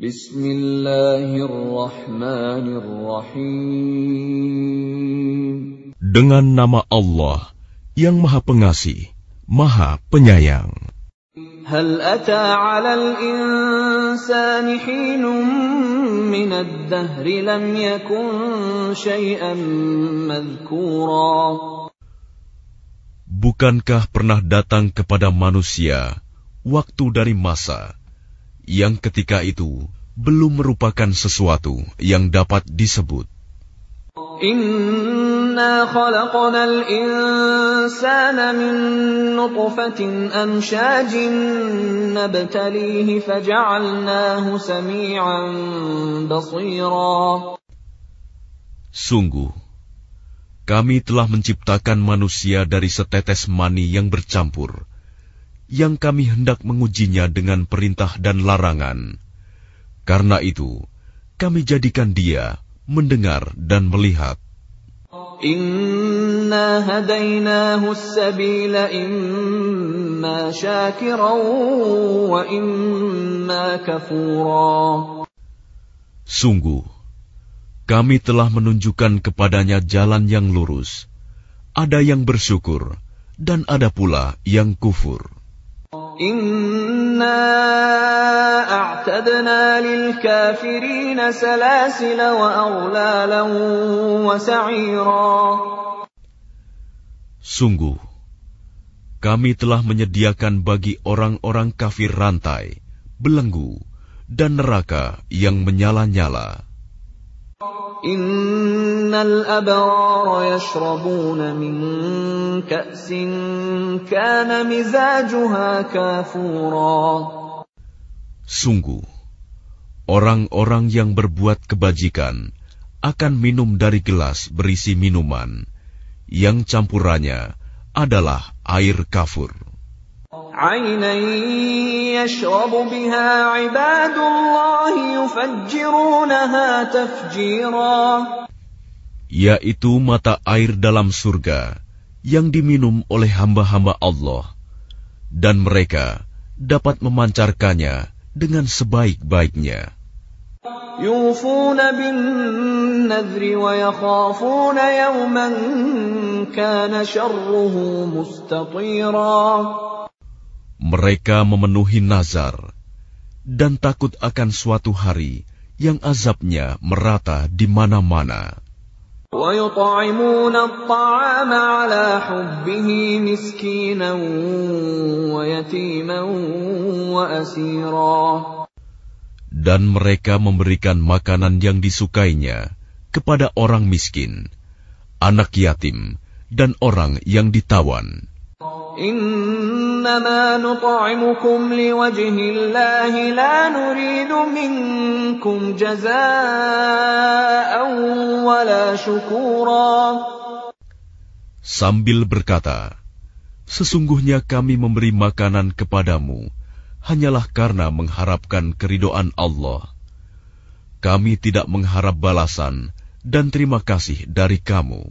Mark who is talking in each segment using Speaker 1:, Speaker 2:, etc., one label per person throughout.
Speaker 1: Bismillahirrahmanirrahim.
Speaker 2: Dengan nama Allah yang Maha Pengasih, Maha Penyayang.
Speaker 1: هل أتى على الإنسان حين من الدهر لم يكن شيئا مذكورا
Speaker 2: Bukankah pernah datang kepada manusia waktu dari masa yang ketika itu belum merupakan sesuatu yang dapat disebut?
Speaker 1: Inna khalaqna al-insana min nutfatin amshajin nabtalihi faja'alnahu sami'an basira.
Speaker 2: Sungguh, kami telah menciptakan manusia dari setetes mani yang bercampur, yang kami hendak mengujinya dengan perintah dan larangan. Karena itu, kami jadikan dia mendengar dan melihat.
Speaker 1: Inna hadainahu sabila imma syakiran wa imma kafura.
Speaker 2: Sungguh, kami telah menunjukkan kepadanya jalan yang lurus. Ada yang bersyukur, dan ada pula yang kufur.
Speaker 1: Inna a'tadna lil kafirina salasila wa aghlalan wa sa'ira.
Speaker 2: Sungguh, kami telah menyediakan bagi orang-orang kafir rantai, belenggu, dan neraka yang menyala-nyala.
Speaker 1: Innal abrara yashrabuna min ka'sin kana mizajuha kafura.
Speaker 2: Sungguh, orang-orang yang berbuat kebajikan akan minum dari gelas berisi minuman yang campurannya adalah air kafur yaitu mata air dalam surga yang diminum oleh hamba-hamba Allah, dan mereka dapat memancarkannya dengan sebaik-baiknya. Mereka memenuhi nazar dan takut akan suatu hari yang azabnya merata di mana-mana.
Speaker 1: ويطعمون الطعام على حبه مسكينا ويتيما وأسيرا
Speaker 2: Dan mereka memberikan makanan yang disukainya kepada orang miskin, anak yatim, dan orang yang ditawan.
Speaker 1: إنما نطعمكم لوجه الله لا نريد منكم جزاء ولا شكورا
Speaker 2: Sambil berkata, Sesungguhnya kami memberi makanan kepadamu hanyalah karena mengharapkan keridoan Allah. Kami tidak mengharap balasan dan terima kasih dari kamu.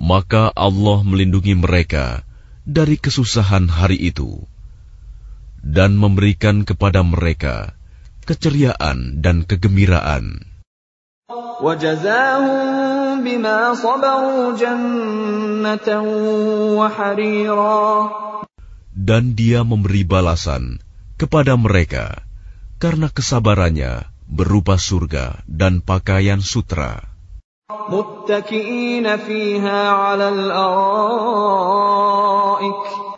Speaker 2: maka Allah melindungi mereka dari kesusahan hari itu dan memberikan kepada mereka keceriaan dan kegembiraan. Dan dia memberi balasan kepada mereka karena kesabarannya berupa surga dan pakaian sutra.
Speaker 1: متكئين فيها على الأرائك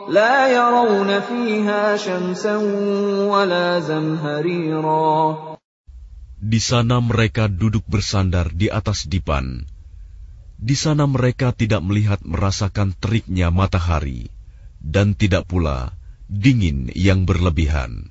Speaker 1: لا يرون فيها شمسا ولا زمهريرا
Speaker 2: Di sana mereka duduk bersandar di atas dipan. Di sana mereka tidak melihat merasakan teriknya matahari, dan tidak pula dingin yang berlebihan.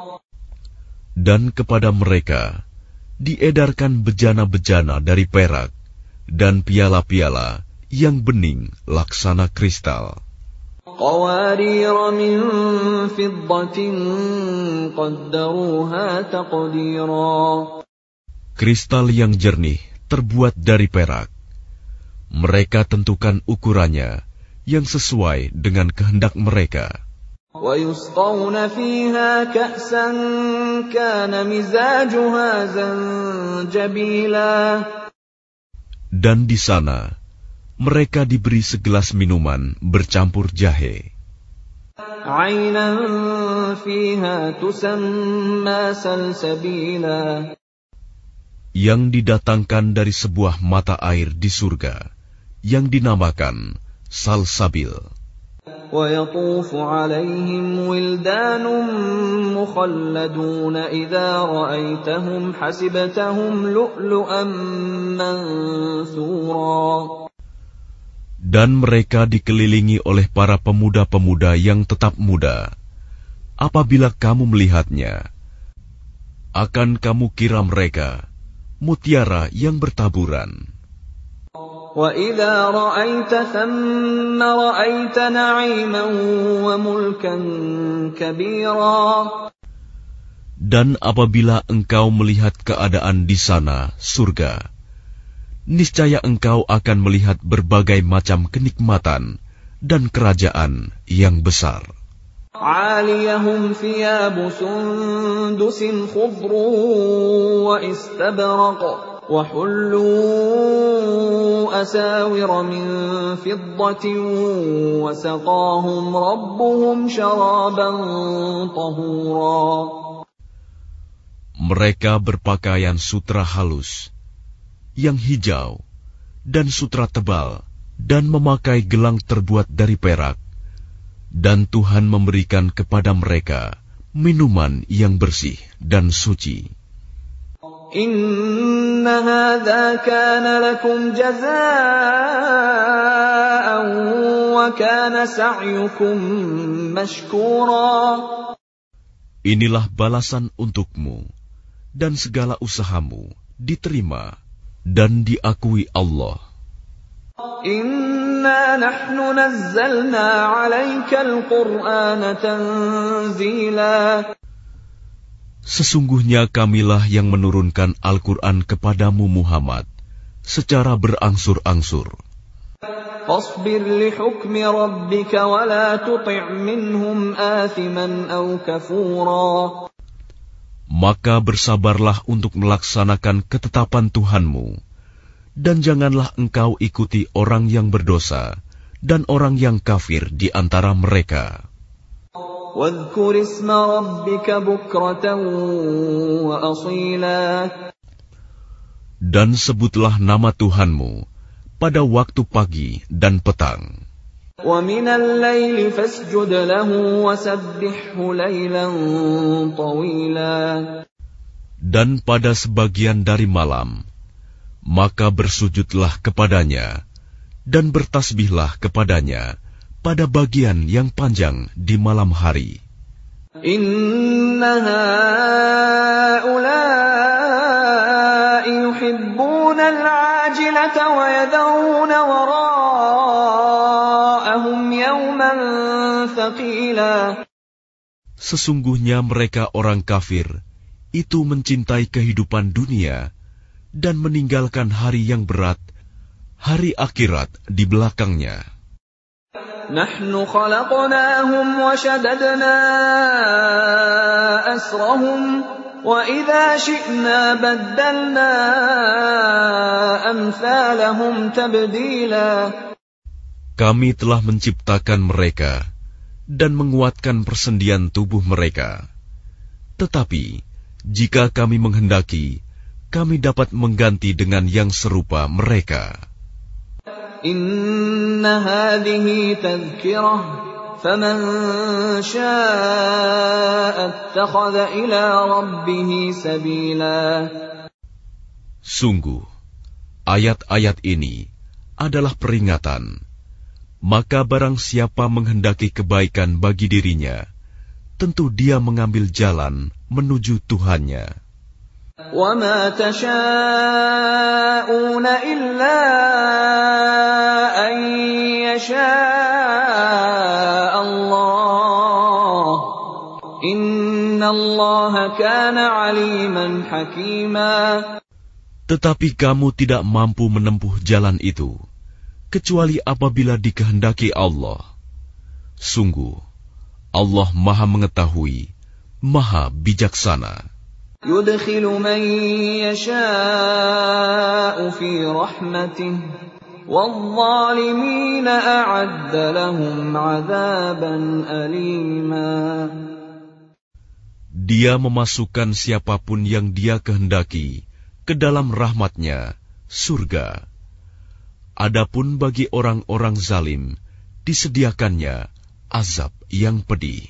Speaker 2: dan kepada mereka diedarkan bejana-bejana dari perak dan piala-piala yang bening laksana kristal. Kristal yang jernih terbuat dari perak. Mereka tentukan ukurannya yang sesuai dengan kehendak mereka.
Speaker 1: ويسقون فيها كأسا كان مزاجها زنجبيلا
Speaker 2: Dan di sana, mereka diberi segelas minuman bercampur jahe.
Speaker 1: عينا فيها تسمى سلسبيلا
Speaker 2: yang didatangkan dari sebuah mata air di surga yang dinamakan Salsabil.
Speaker 1: ويطوف عليهم ولدان مخلدون إذا رأيتهم حسبتهم لؤلؤا منثورا
Speaker 2: Dan mereka dikelilingi oleh para pemuda-pemuda yang tetap muda. Apabila kamu melihatnya, akan kamu kira mereka mutiara yang bertaburan.
Speaker 1: وإذا رأيت ثم رأيت نعيما وملكا كبيرا
Speaker 2: Dan apabila engkau melihat keadaan di sana, surga, niscaya engkau akan melihat berbagai macam kenikmatan dan kerajaan yang besar.
Speaker 1: عاليهم ثياب سندس خضر واستبرق وحلوا أساور من فضة وسقاهم ربهم شرابا طهورا
Speaker 2: Mereka berpakaian sutra halus, yang hijau, dan sutra tebal, dan memakai gelang terbuat dari perak, dan Tuhan memberikan kepada mereka minuman yang bersih dan suci.
Speaker 1: إن هذا كان لكم جزاء وكان سعيكم مشكورا
Speaker 2: Inilah balasan untukmu, dan segala usahamu diterima dan diakui Allah.
Speaker 1: إنا نحن نزلنا عليك القرآن تنزيلا
Speaker 2: Sesungguhnya kamilah yang menurunkan Al-Quran kepadamu Muhammad secara berangsur-angsur.
Speaker 1: فاصبر لحكم ربك ولا تطع منهم آثما أو كفورا
Speaker 2: Maka bersabarlah untuk melaksanakan ketetapan Tuhanmu, dan janganlah engkau ikuti orang yang berdosa dan orang yang kafir di antara mereka. Dan sebutlah nama Tuhanmu pada waktu pagi dan petang. Dan pada sebagian dari malam, maka bersujudlah kepadanya dan bertasbihlah kepadanya pada bagian yang panjang di malam hari. Sesungguhnya mereka orang kafir, itu mencintai kehidupan dunia dan meninggalkan hari yang berat, hari akhirat di belakangnya.
Speaker 1: نحن خلقناهم وشددنا أسرهم وإذا شئنا بدلنا أمثالهم تبديلا
Speaker 2: Kami telah menciptakan mereka dan menguatkan persendian tubuh mereka. Tetapi, Jika kami menghendaki, kami dapat mengganti dengan yang serupa mereka.
Speaker 1: Inna hadhihi tadhkirah faman syaa'a ittakhadha ila rabbih sabila
Speaker 2: Sungguh, ayat-ayat ini adalah peringatan. Maka barang siapa menghendaki kebaikan bagi dirinya, tentu dia mengambil jalan menuju Tuhannya.
Speaker 1: وَمَا تَشَاءُونَ إِلَّا أَن يَشَاءَ اللَّهُ إِنَّ اللَّهَ كَانَ عَلِيمًا حَكِيمًا
Speaker 2: Tetapi kamu tidak mampu menempuh jalan itu, kecuali apabila dikehendaki Allah. Sungguh, Allah Maha Mengetahui, Maha Bijaksana.
Speaker 1: يُدْخِلُ مَن يَشَاءُ فِي رَحْمَتِهِ وَالظَّالِمِينَ أَعَدَّ لَهُمْ عَذَابًا أَلِيمًا
Speaker 2: Dia memasukkan siapapun yang dia kehendaki ke dalam rahmatnya, surga. Adapun bagi orang-orang zalim, disediakannya azab yang pedih.